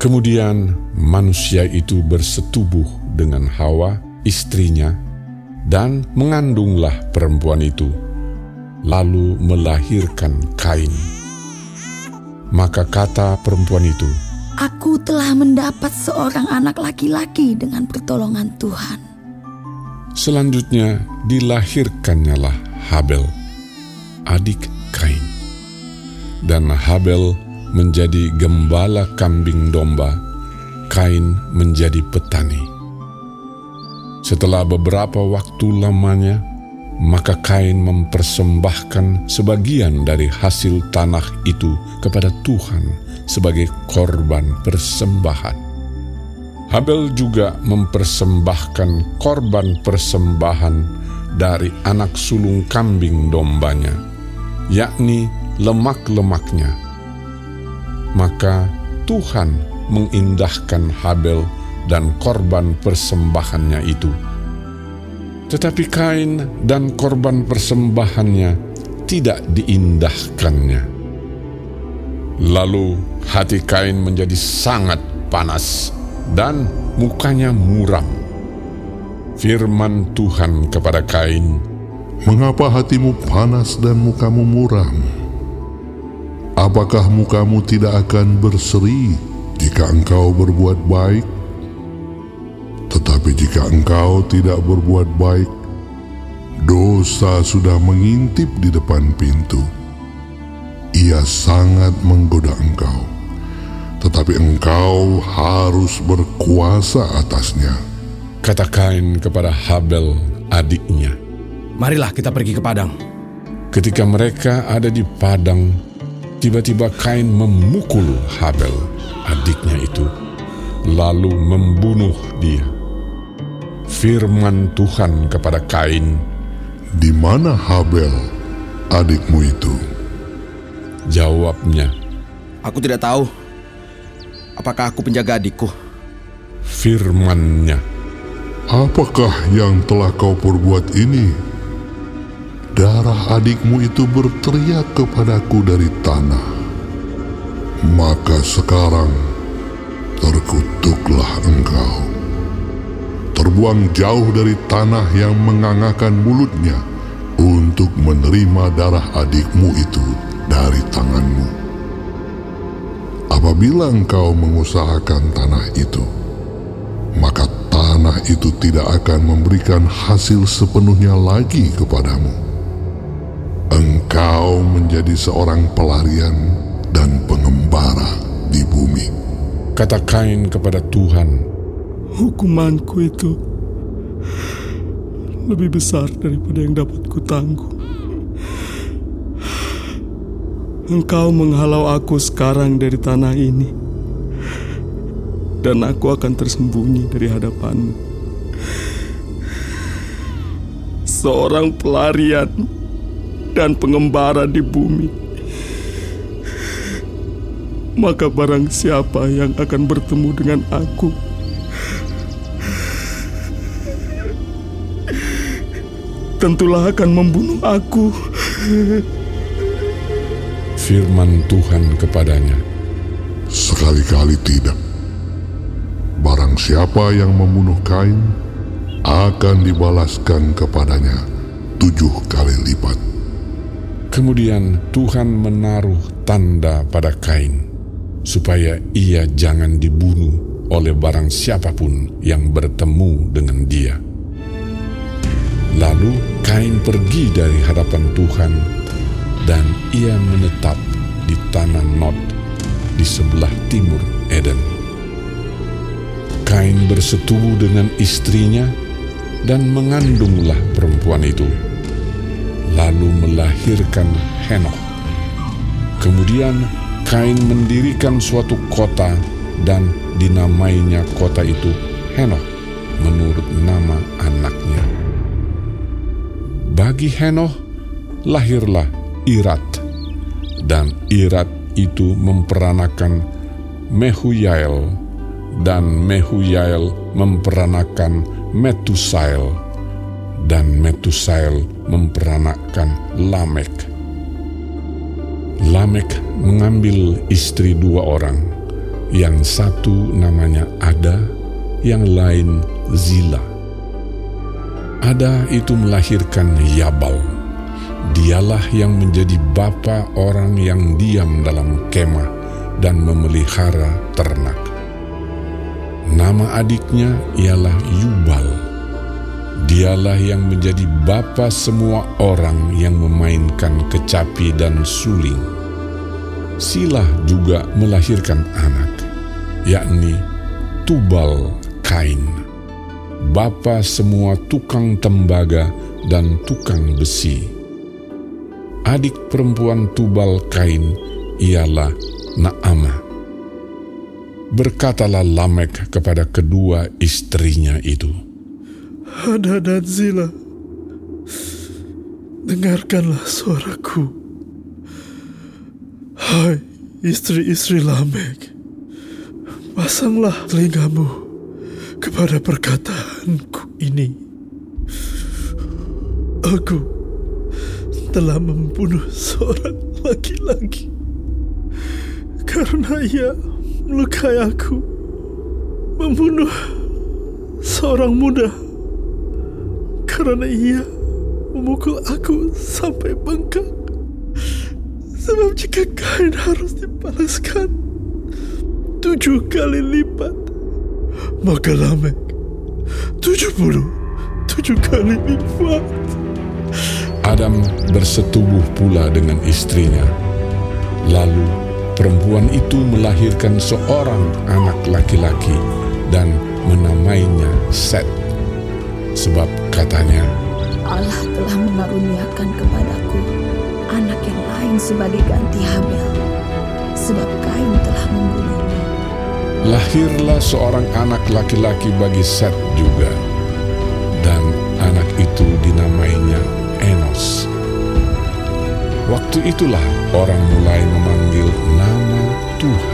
Kemudian manusia itu bersetubuh dengan Hawa, istrinya, dan mengandunglah perempuan itu, lalu melahirkan Kain. Maka kata perempuan itu, Aku telah mendapat seorang anak laki-laki dengan pertolongan Tuhan. Selanjutnya dilahirkannyalah Habel, adik Kain. Dan Habel menjadi gembala kambing domba, Kain menjadi petani. Setelah beberapa waktu lamanya, maka Kain mempersembahkan sebagian dari hasil tanah itu kepada Tuhan sebagai korban persembahan. Habel juga mempersembahkan korban persembahan dari anak sulung kambing dombanya, yakni lemak-lemaknya. Maka Tuhan mengindahkan Habel dan korban persembahannya itu. Tetapi Kain dan korban persembahannya tidak diindahkannya. Lalu hati Kain menjadi sangat panas dan mukanya muram. Firman Tuhan kepada Kain, Mengapa hatimu panas dan mukamu muram? Apakah mukamu tidak akan berseri jika engkau berbuat baik? Tetapi jika engkau tidak berbuat baik, dosa sudah mengintip di depan pintu. Ia sangat menggoda engkau, tetapi engkau harus berkuasa atasnya. kata Kain kepada Habel adiknya. Marilah kita pergi ke padang. Ketika mereka ada di padang, tiba-tiba Kain memukul Habel, adiknya itu, lalu membunuh dia. Firman Tuhan kepada Kain, Di mana Habel, adikmu itu? jawabnya, Aku tidak tahu. Apakah aku penjaga adikku? firmannya, Apakah yang telah kau perbuat ini? Darah adikmu itu berteriak kepadaku dari tanah. Maka sekarang terkutuklah engkau. Terbuang jauh dari tanah yang mengangakan mulutnya untuk menerima darah adikmu itu dari tanganmu. Apabila engkau mengusahakan tanah itu, maka tanah itu tidak akan memberikan hasil sepenuhnya lagi kepadamu. Engkau menjadi seorang pelarian dan pengembara di bumi. kata Kain kepada Tuhan, Hukumanku itu lebih besar daripada yang dapat kutanggung. Engkau menghalau aku sekarang dari tanah ini, dan aku akan tersembunyi dari hadapanmu. Seorang pelarian dan pengembara di bumi. Maka barang siapa yang akan bertemu dengan aku tentulah akan membunuh aku. firman Tuhan kepadanya, Sekali-kali tidak. Barang siapa yang membunuh Kain akan dibalaskan kepadanya tujuh kali lipat. Kemudian Tuhan menaruh tanda pada Kain, supaya ia jangan dibunuh oleh barang siapa pun yang bertemu dengan dia. Lalu Kain pergi dari hadapan Tuhan, dan ia menetap di tanah Nod di sebelah timur Eden. Kain bersetubuh dengan istrinya dan mengandunglah perempuan itu lalu melahirkan Henokh. Kemudian Kain mendirikan suatu kota dan dinamainya kota itu Henokh menurut nama anaknya. Bagi Henokh lahirlah Irat dan Irat itu memperanakan Mehuyael dan Mehuyael memperanakan Metusael dan Metusael memperanakan Lamek. Lamek mengambil istri dua orang, yang satu namanya Ada, yang lain Zila. Ada itu melahirkan Yabal. Dialah yang menjadi bapa orang yang diam dalam kemah dan memelihara ternak. Nama adiknya ialah Yubal. Dialah yang menjadi bapa semua orang yang memainkan kecapi dan suling. Silah juga melahirkan anak, yakni Tubal Kain, bapa semua tukang tembaga dan tukang besi. Adik perempuan Tubal Kain ialah Naamah. Berkatalah Lamek kepada kedua istrinya itu, Ada dan Zila, dengarkanlah suaraku. Hai istri-istri Lamek, pasanglah telingamu kepada perkataanku ini. Aku telah membunuh seorang laki-laki karena ia melukai aku, membunuh seorang muda karena ia memukul aku sampai bengkak. Sebab jika kain harus dibalaskan tujuh kali lipat, maka Lamek tujuh puluh tujuh kali lipat. Adam bersetubuh pula dengan istrinya. Lalu perempuan itu melahirkan seorang anak laki-laki dan menamainya Set. Sebab katanya, Allah telah mengaruniakan kepadaku anak yang lain sebagai ganti Habel, sebab Kain telah membunuhnya. lahirlah seorang anak laki-laki bagi Set juga. Dan anak itu dinamainya Enos. Waktu itulah orang mulai memanggil nama Tuhan